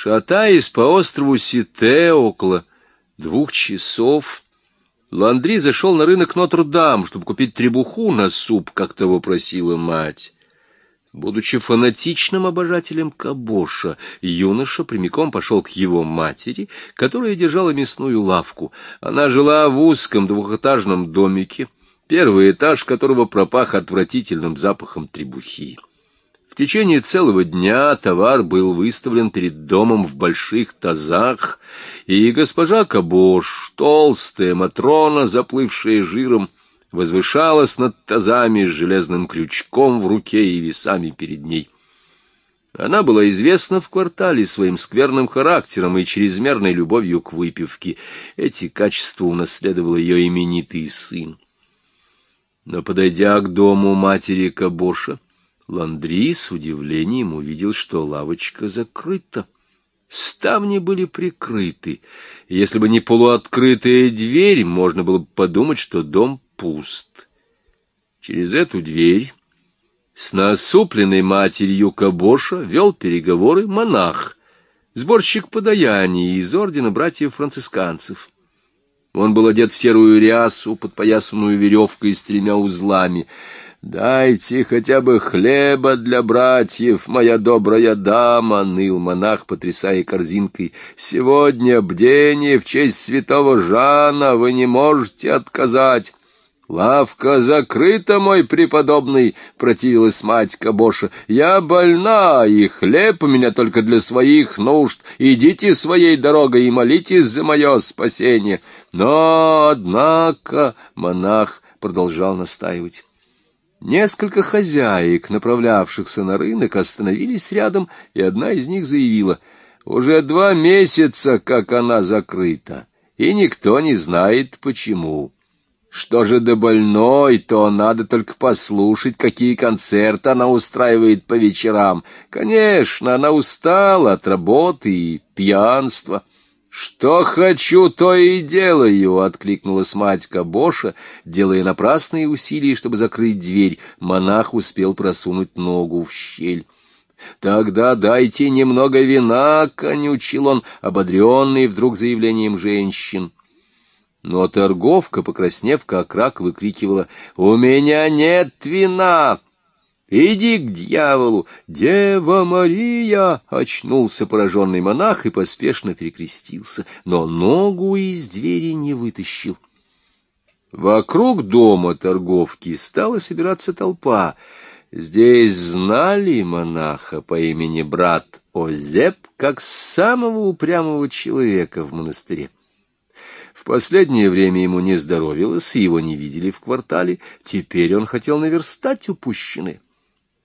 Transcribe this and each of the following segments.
Шатаясь по острову Сите около двух часов, Ландри зашел на рынок Нотр-Дам, чтобы купить требуху на суп, как того просила мать. Будучи фанатичным обожателем кабоша, юноша прямиком пошел к его матери, которая держала мясную лавку. Она жила в узком двухэтажном домике, первый этаж которого пропах отвратительным запахом требухи. Течение целого дня товар был выставлен перед домом в больших тазах, и госпожа Кабош, толстая Матрона, заплывшая жиром, возвышалась над тазами с железным крючком в руке и весами перед ней. Она была известна в квартале своим скверным характером и чрезмерной любовью к выпивке. Эти качества унаследовал ее именитый сын. Но, подойдя к дому матери Кабоша, Ландри с удивлением увидел, что лавочка закрыта. Ставни были прикрыты. Если бы не полуоткрытая дверь, можно было бы подумать, что дом пуст. Через эту дверь с насупленной матерью Кабоша вел переговоры монах, сборщик подаяний из ордена братьев-францисканцев. Он был одет в серую рясу, подпоясанную веревкой с тремя узлами. «Дайте хотя бы хлеба для братьев, моя добрая дама!» — ныл монах, потрясая корзинкой. «Сегодня бдение в честь святого Жана, вы не можете отказать!» «Лавка закрыта, мой преподобный!» — противилась мать Кабоша. «Я больна, и хлеб у меня только для своих нужд. Идите своей дорогой и молитесь за мое спасение». Но, однако, монах продолжал настаивать. Несколько хозяек, направлявшихся на рынок, остановились рядом, и одна из них заявила, «Уже два месяца, как она закрыта, и никто не знает, почему». Что же до больной, то надо только послушать, какие концерты она устраивает по вечерам. Конечно, она устала от работы и пьянства. «Что хочу, то и делаю», — откликнулась мать Кабоша, делая напрасные усилия, чтобы закрыть дверь. Монах успел просунуть ногу в щель. «Тогда дайте немного вина», — конючил он, ободренный вдруг заявлением женщин. Но торговка, покраснев как рак, выкрикивала «У меня нет вина!» «Иди к дьяволу! Дева Мария!» — очнулся пораженный монах и поспешно перекрестился, но ногу из двери не вытащил. Вокруг дома торговки стала собираться толпа. Здесь знали монаха по имени брат Озеп как самого упрямого человека в монастыре. В последнее время ему не здоровилось, и его не видели в квартале. Теперь он хотел наверстать упущенное.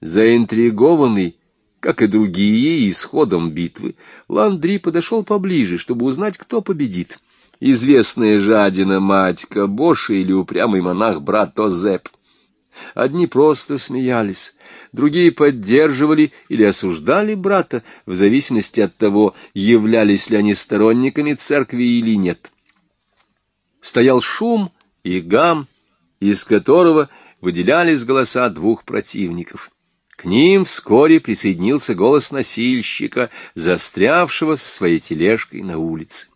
Заинтригованный, как и другие, исходом битвы, Ландри подошел поближе, чтобы узнать, кто победит. Известная жадина мать Кабоша или упрямый монах брат Озеп. Одни просто смеялись, другие поддерживали или осуждали брата, в зависимости от того, являлись ли они сторонниками церкви или нет стоял шум и гам, из которого выделялись голоса двух противников. К ним вскоре присоединился голос носильщика, застрявшего со своей тележкой на улице.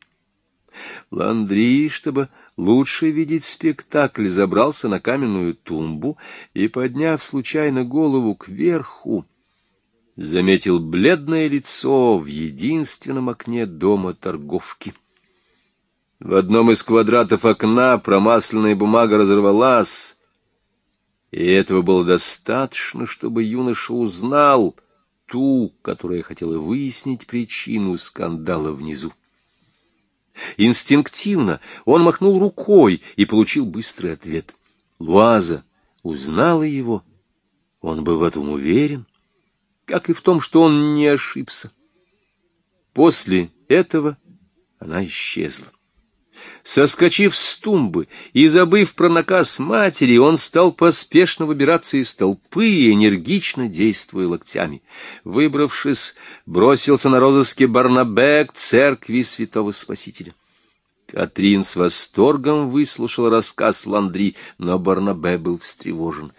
Ландри, чтобы лучше видеть спектакль, забрался на каменную тумбу и, подняв случайно голову кверху, заметил бледное лицо в единственном окне дома торговки. В одном из квадратов окна промасленная бумага разорвалась, и этого было достаточно, чтобы юноша узнал ту, которая хотела выяснить причину скандала внизу. Инстинктивно он махнул рукой и получил быстрый ответ. Луаза узнала его. Он был в этом уверен, как и в том, что он не ошибся. После этого она исчезла. Соскочив с тумбы и забыв про наказ матери, он стал поспешно выбираться из толпы и энергично действуя локтями. Выбравшись, бросился на розыске Барнабе к церкви святого Спасителя. Катрин с восторгом выслушала рассказ Ландри, но Барнабе был встревожен.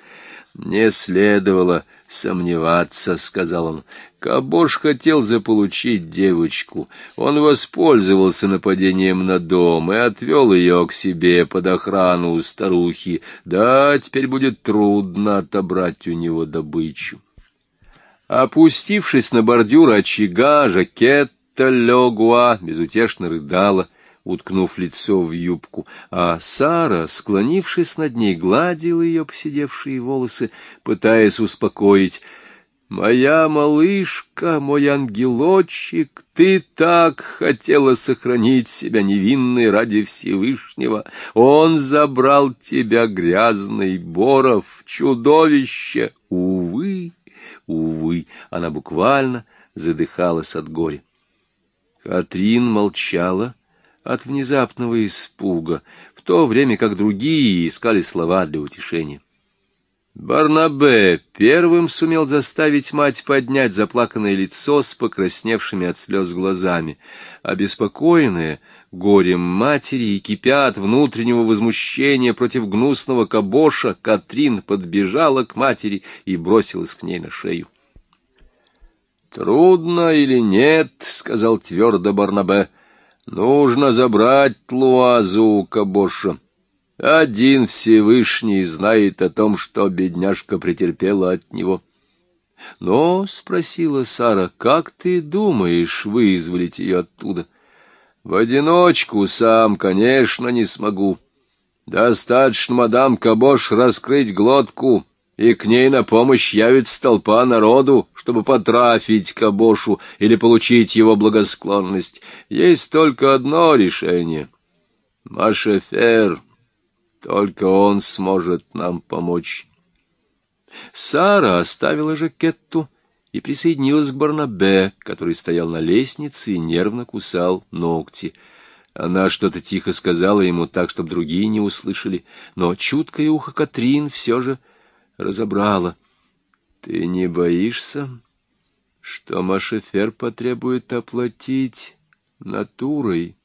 Не следовало сомневаться, — сказал он. Кабош хотел заполучить девочку. Он воспользовался нападением на дом и отвел ее к себе под охрану у старухи. Да, теперь будет трудно отобрать у него добычу. Опустившись на бордюр очага, Жакетта Легуа безутешно рыдала — уткнув лицо в юбку, а Сара, склонившись над ней, гладила ее поседевшие волосы, пытаясь успокоить. «Моя малышка, мой ангелочек, ты так хотела сохранить себя невинной ради Всевышнего. Он забрал тебя, грязный Боров, чудовище! Увы, увы!» Она буквально задыхалась от горя. Катрин молчала, от внезапного испуга, в то время как другие искали слова для утешения. Барнабе первым сумел заставить мать поднять заплаканное лицо с покрасневшими от слез глазами. Обеспокоенная горем матери и кипя от внутреннего возмущения против гнусного кабоша, Катрин подбежала к матери и бросилась к ней на шею. «Трудно или нет?» — сказал твердо Барнабе. Нужно забрать Луазу у Кабоша. Один Всевышний знает о том, что бедняжка претерпела от него. — Но, — спросила Сара, — как ты думаешь вызволить ее оттуда? — В одиночку сам, конечно, не смогу. Достаточно, мадам Кабош, раскрыть глотку, и к ней на помощь явится толпа народу, чтобы потрафить Кабошу или получить его благосклонность. Есть только одно решение. Машефер, только он сможет нам помочь. Сара оставила жакетту и присоединилась к Барнабе, который стоял на лестнице и нервно кусал ногти. Она что-то тихо сказала ему так, чтобы другие не услышали, но чуткое ухо Катрин все же разобрала. Ты не боишься, что Машефер потребует оплатить натурой,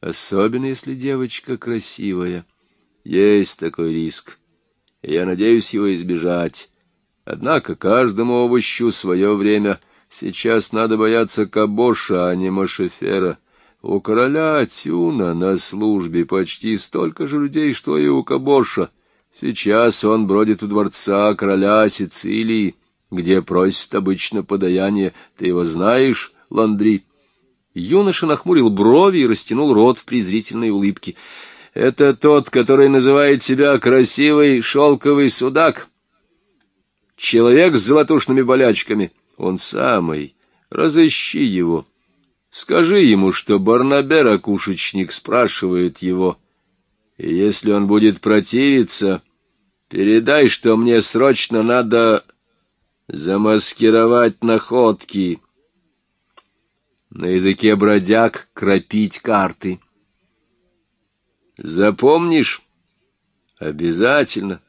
особенно если девочка красивая? Есть такой риск. Я надеюсь его избежать. Однако каждому овощу свое время. Сейчас надо бояться Кабоша, а не Машефера. У короля Тюна на службе почти столько же людей, что и у Кабоша — Сейчас он бродит у дворца короля Сицилии, где просит обычно подаяние. Ты его знаешь, Ландри?» Юноша нахмурил брови и растянул рот в презрительной улыбке. «Это тот, который называет себя красивый шелковый судак. Человек с золотушными болячками. Он самый. Разыщи его. Скажи ему, что Барнабе Ракушечник спрашивает его». И если он будет противиться, передай, что мне срочно надо замаскировать находки. На языке бродяг кропить карты. Запомнишь? Обязательно.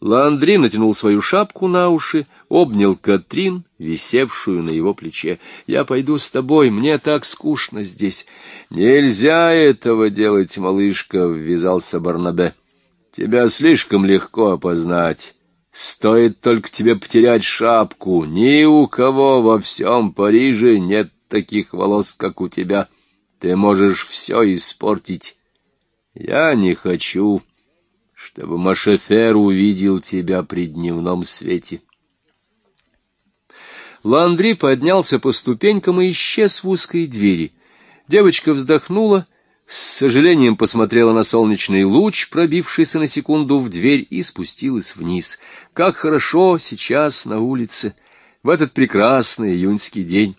Ландри натянул свою шапку на уши, обнял Катрин, висевшую на его плече. «Я пойду с тобой, мне так скучно здесь». «Нельзя этого делать, малышка», — ввязался Барнабе. «Тебя слишком легко опознать. Стоит только тебе потерять шапку. Ни у кого во всем Париже нет таких волос, как у тебя. Ты можешь все испортить. Я не хочу» чтобы Машефер увидел тебя при дневном свете. Ландри поднялся по ступенькам и исчез в узкой двери. Девочка вздохнула, с сожалением посмотрела на солнечный луч, пробившийся на секунду в дверь, и спустилась вниз. Как хорошо сейчас на улице, в этот прекрасный июньский день.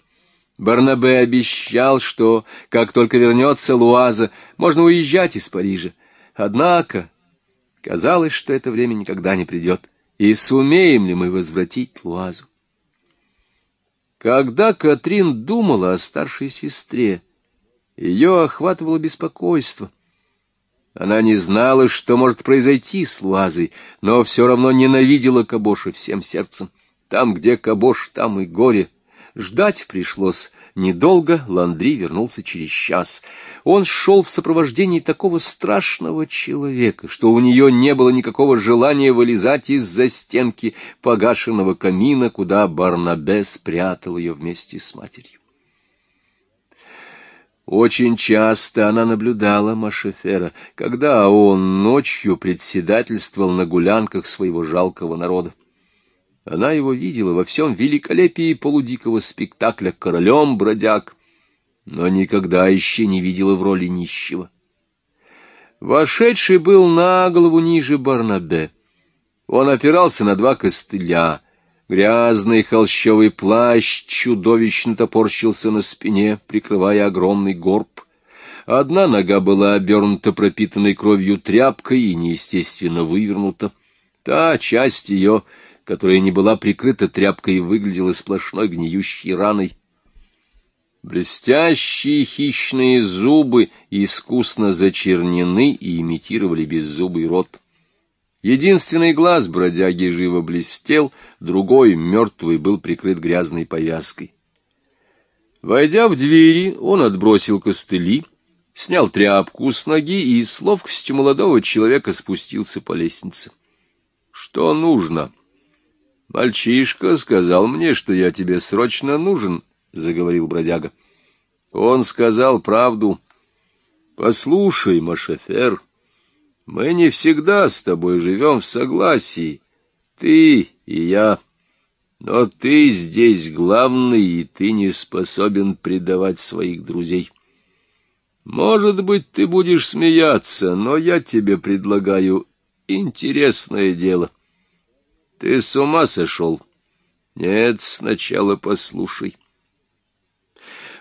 Барнабе обещал, что, как только вернется Луаза, можно уезжать из Парижа. Однако Казалось, что это время никогда не придет. И сумеем ли мы возвратить Луазу? Когда Катрин думала о старшей сестре, ее охватывало беспокойство. Она не знала, что может произойти с Луазой, но все равно ненавидела Кабоша всем сердцем. Там, где Кабош, там и горе. Ждать пришлось недолго, Ландри вернулся через час. Он шел в сопровождении такого страшного человека, что у нее не было никакого желания вылезать из-за стенки погашенного камина, куда Барнабе спрятал ее вместе с матерью. Очень часто она наблюдала Машефера, когда он ночью председательствовал на гулянках своего жалкого народа. Она его видела во всем великолепии полудикого спектакля «Королем-бродяг», но никогда еще не видела в роли нищего. Вошедший был на голову ниже Барнабе. Он опирался на два костыля. Грязный холщовый плащ чудовищно топорщился на спине, прикрывая огромный горб. Одна нога была обернута пропитанной кровью тряпкой и неестественно вывернута. Та часть ее которая не была прикрыта тряпкой и выглядела сплошной гниющей раной. Блестящие хищные зубы искусно зачернены и имитировали беззубый рот. Единственный глаз бродяги живо блестел, другой, мертвый, был прикрыт грязной повязкой. Войдя в двери, он отбросил костыли, снял тряпку с ноги и с ловкостью молодого человека спустился по лестнице. — Что нужно? — Мальчишка сказал мне, что я тебе срочно нужен, — заговорил бродяга. Он сказал правду. Послушай, Машефер, мы не всегда с тобой живем в согласии, ты и я. Но ты здесь главный, и ты не способен предавать своих друзей. Может быть, ты будешь смеяться, но я тебе предлагаю интересное дело — ты с ума сошел? Нет, сначала послушай.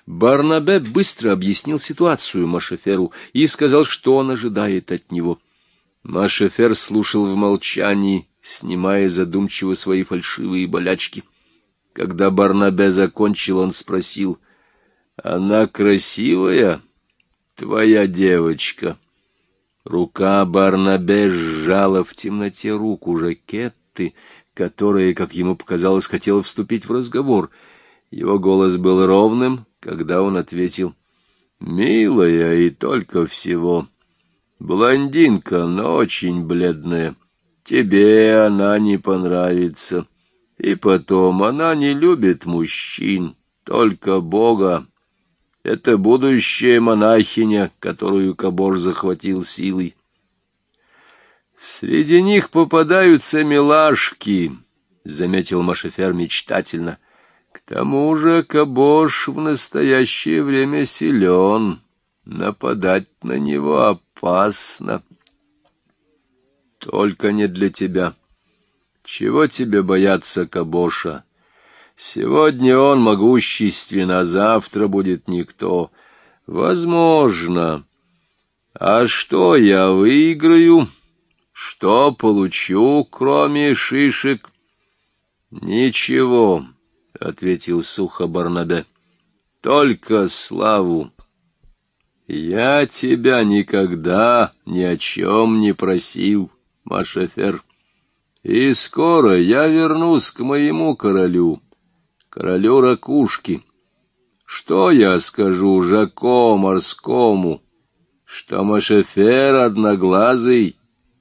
Барнабе быстро объяснил ситуацию Машеферу и сказал, что он ожидает от него. Машефер слушал в молчании, снимая задумчиво свои фальшивые болячки. Когда Барнабе закончил, он спросил, «Она красивая, твоя девочка?» Рука Барнабе сжала в темноте руку жакет, Марты, которая, как ему показалось, хотела вступить в разговор. Его голос был ровным, когда он ответил «Милая и только всего. Блондинка, но очень бледная. Тебе она не понравится. И потом, она не любит мужчин, только Бога. Это будущая монахиня, которую Кабор захватил силой. Среди них попадаются милашки, — заметил Машефер мечтательно. К тому же Кабош в настоящее время силен. Нападать на него опасно. Только не для тебя. Чего тебе бояться Кабоша? Сегодня он могуществен, а завтра будет никто. Возможно. А что я выиграю? — что получу, кроме шишек? Ничего, — ответил сухо Барнабе, — только славу. Я тебя никогда ни о чем не просил, Машефер. И скоро я вернусь к моему королю, королю ракушки. Что я скажу Жако морскому? Что Машефер одноглазый —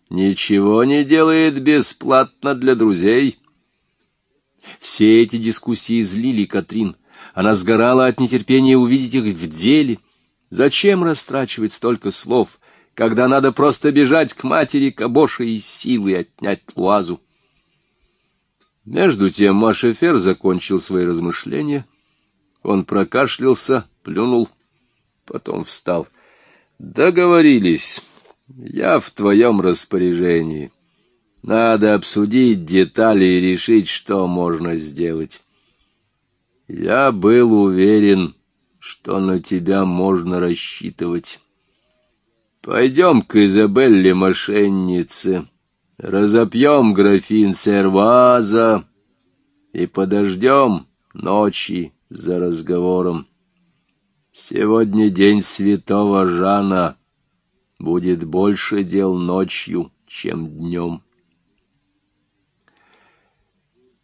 ничего не делает бесплатно для друзей. Все эти дискуссии злили Катрин. Она сгорала от нетерпения увидеть их в деле. Зачем растрачивать столько слов, когда надо просто бежать к матери Кабоша и силой отнять Луазу? Между тем Машефер закончил свои размышления. Он прокашлялся, плюнул, потом встал. «Договорились». Я в твоем распоряжении. Надо обсудить детали и решить, что можно сделать. Я был уверен, что на тебя можно рассчитывать. Пойдем к Изабелле мошеннице, разопьем графин серваза и подождем ночи за разговором. Сегодня день святого Жана — будет больше дел ночью, чем днем.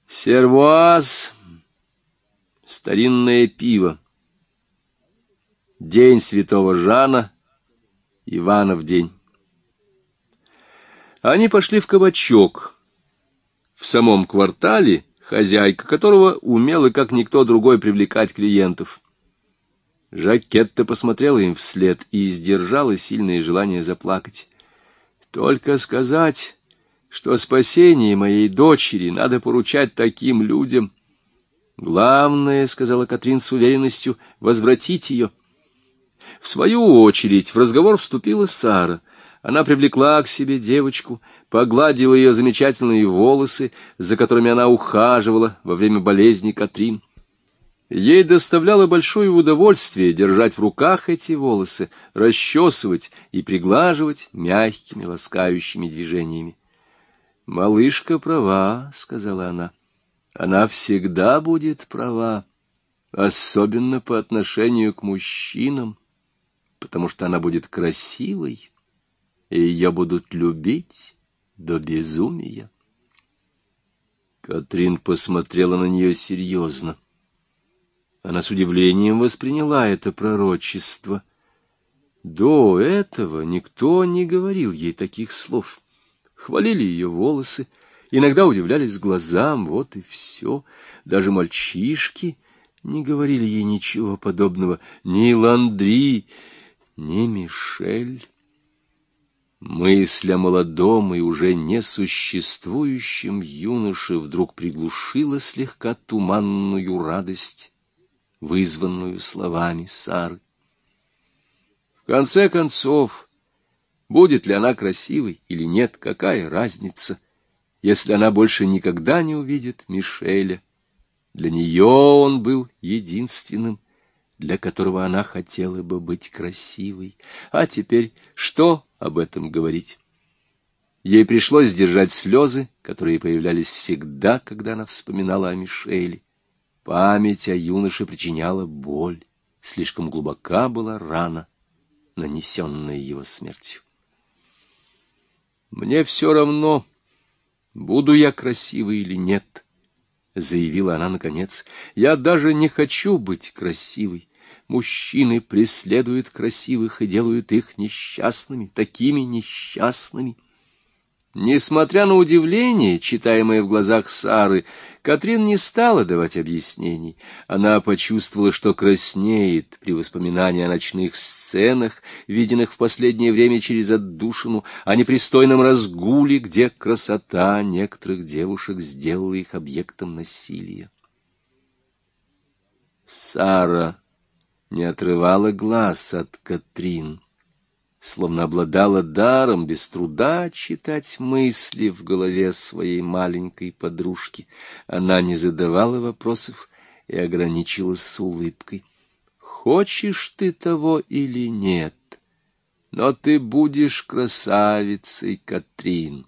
Сервуаз Старинное пиво. День святого Жана, Иванов день. Они пошли в кабачок. В самом квартале, хозяйка которого умела, как никто другой, привлекать клиентов. Жакетта посмотрела им вслед и сдержала сильное желание заплакать. Только сказать, что спасение моей дочери надо поручать таким людям. Главное, — сказала Катрин с уверенностью, — возвратить ее. В свою очередь в разговор вступила Сара. Она привлекла к себе девочку, погладила ее замечательные волосы, за которыми она ухаживала во время болезни Катрин. Ей доставляло большое удовольствие держать в руках эти волосы, расчесывать и приглаживать мягкими ласкающими движениями. «Малышка права», — сказала она. «Она всегда будет права, особенно по отношению к мужчинам, потому что она будет красивой, и ее будут любить до безумия». Катрин посмотрела на нее серьезно. Она с удивлением восприняла это пророчество. До этого никто не говорил ей таких слов. Хвалили ее волосы, иногда удивлялись глазам, вот и все. Даже мальчишки не говорили ей ничего подобного, ни Ландри, ни Мишель. Мысль о молодом и уже несуществующем юноше вдруг приглушила слегка туманную радость вызванную словами Сары. В конце концов, будет ли она красивой или нет, какая разница, если она больше никогда не увидит Мишеля. Для нее он был единственным, для которого она хотела бы быть красивой. А теперь что об этом говорить? Ей пришлось сдержать слезы, которые появлялись всегда, когда она вспоминала о Мишеле. Память о юноше причиняла боль, слишком глубока была рана, нанесенная его смертью. «Мне все равно, буду я красивой или нет», — заявила она наконец. «Я даже не хочу быть красивой. Мужчины преследуют красивых и делают их несчастными, такими несчастными». Несмотря на удивление, читаемое в глазах Сары, Катрин не стала давать объяснений. Она почувствовала, что краснеет при воспоминании о ночных сценах, виденных в последнее время через отдушину, о непристойном разгуле, где красота некоторых девушек сделала их объектом насилия. Сара не отрывала глаз от Катрин словно обладала даром без труда читать мысли в голове своей маленькой подружки. Она не задавала вопросов и ограничилась с улыбкой. «Хочешь ты того или нет, но ты будешь красавицей, Катрин.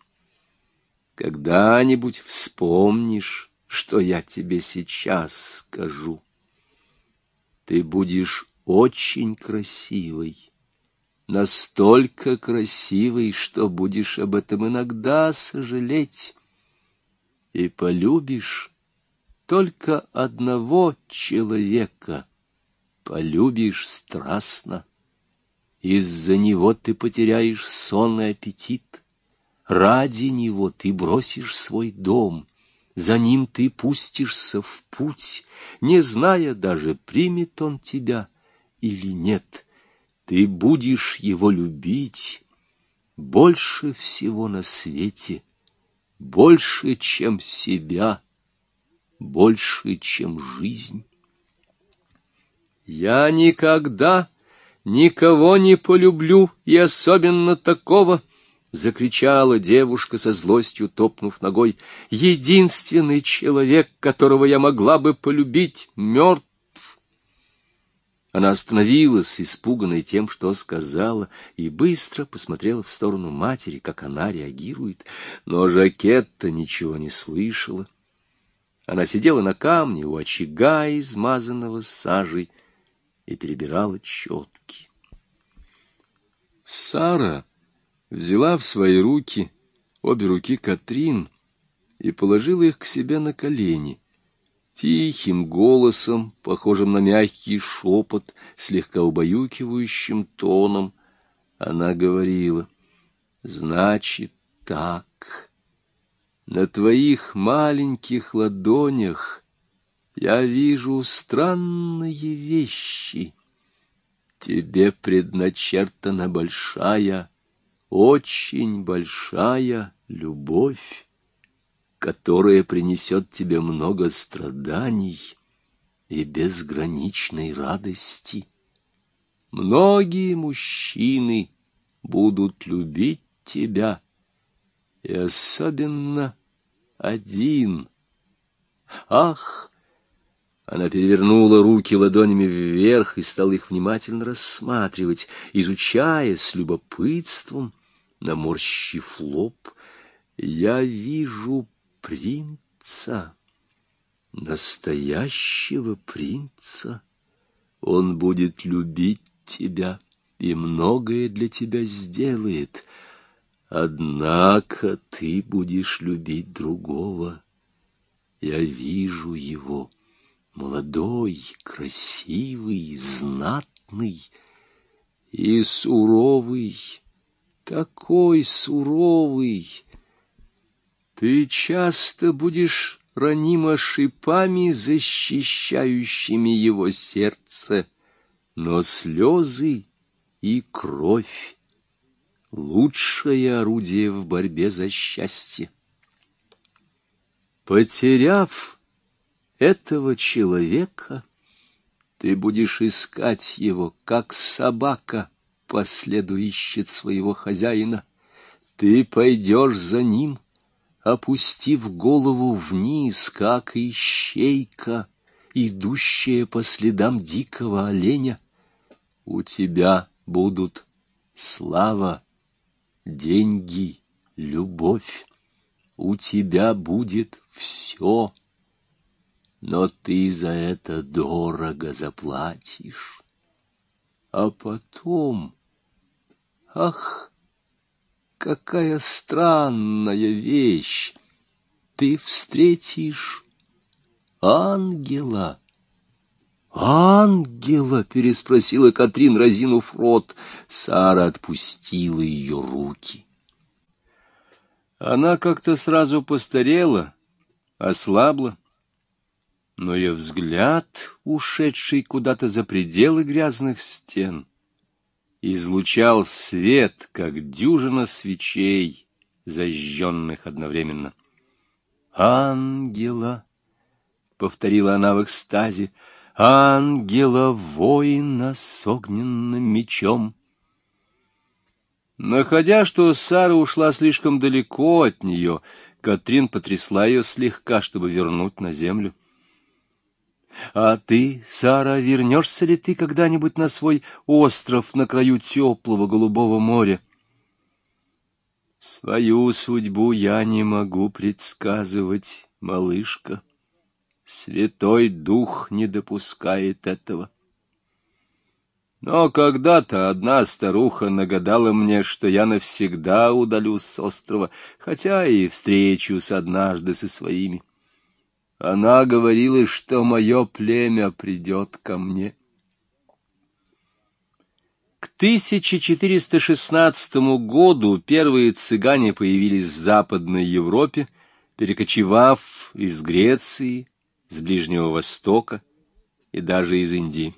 Когда-нибудь вспомнишь, что я тебе сейчас скажу. Ты будешь очень красивой» настолько красивый, что будешь об этом иногда сожалеть. И полюбишь только одного человека, полюбишь страстно. Из-за него ты потеряешь сон и аппетит. Ради него ты бросишь свой дом, за ним ты пустишься в путь, не зная даже, примет он тебя или нет — ты будешь его любить больше всего на свете, больше, чем себя, больше, чем жизнь. Я никогда никого не полюблю, и особенно такого, — закричала девушка со злостью, топнув ногой. Единственный человек, которого я могла бы полюбить, мертв. Она остановилась, испуганная тем, что сказала, и быстро посмотрела в сторону матери, как она реагирует. Но Жакетта ничего не слышала. Она сидела на камне у очага, измазанного сажей, и перебирала четки. Сара взяла в свои руки обе руки Катрин и положила их к себе на колени — Тихим голосом, похожим на мягкий шепот, слегка убаюкивающим тоном, она говорила, «Значит так, на твоих маленьких ладонях я вижу странные вещи. Тебе предначертана большая, очень большая любовь, которая принесет тебе много страданий и безграничной радости. Многие мужчины будут любить тебя, и особенно один. Ах! Она перевернула руки ладонями вверх и стала их внимательно рассматривать, изучая с любопытством, наморщив лоб. «Я вижу принца, настоящего принца. Он будет любить тебя и многое для тебя сделает. Однако ты будешь любить другого. Я вижу его» молодой, красивый, знатный и суровый, такой суровый. Ты часто будешь ранимо шипами, защищающими его сердце, но слезы и кровь — лучшее орудие в борьбе за счастье. Потеряв этого человека, ты будешь искать его, как собака по ищет своего хозяина. Ты пойдешь за ним, опустив голову вниз, как ищейка, идущая по следам дикого оленя. У тебя будут слава, деньги, любовь. У тебя будет все — но ты за это дорого заплатишь. А потом... Ах, какая странная вещь! Ты встретишь ангела. «Ангела?» — переспросила Катрин, разинув рот. Сара отпустила ее руки. Она как-то сразу постарела, ослабла но ее взгляд, ушедший куда-то за пределы грязных стен, излучал свет, как дюжина свечей, зажженных одновременно. «Ангела!» — повторила она в экстазе. «Ангела воина с огненным мечом!» Находя, что Сара ушла слишком далеко от нее, Катрин потрясла ее слегка, чтобы вернуть на землю. А ты, Сара, вернешься ли ты когда-нибудь на свой остров на краю теплого голубого моря? Свою судьбу я не могу предсказывать, малышка. Святой Дух не допускает этого. Но когда-то одна старуха нагадала мне, что я навсегда удалюсь с острова, хотя и встречусь однажды со своими. Она говорила, что мое племя придет ко мне. К 1416 году первые цыгане появились в Западной Европе, перекочевав из Греции, с Ближнего Востока и даже из Индии.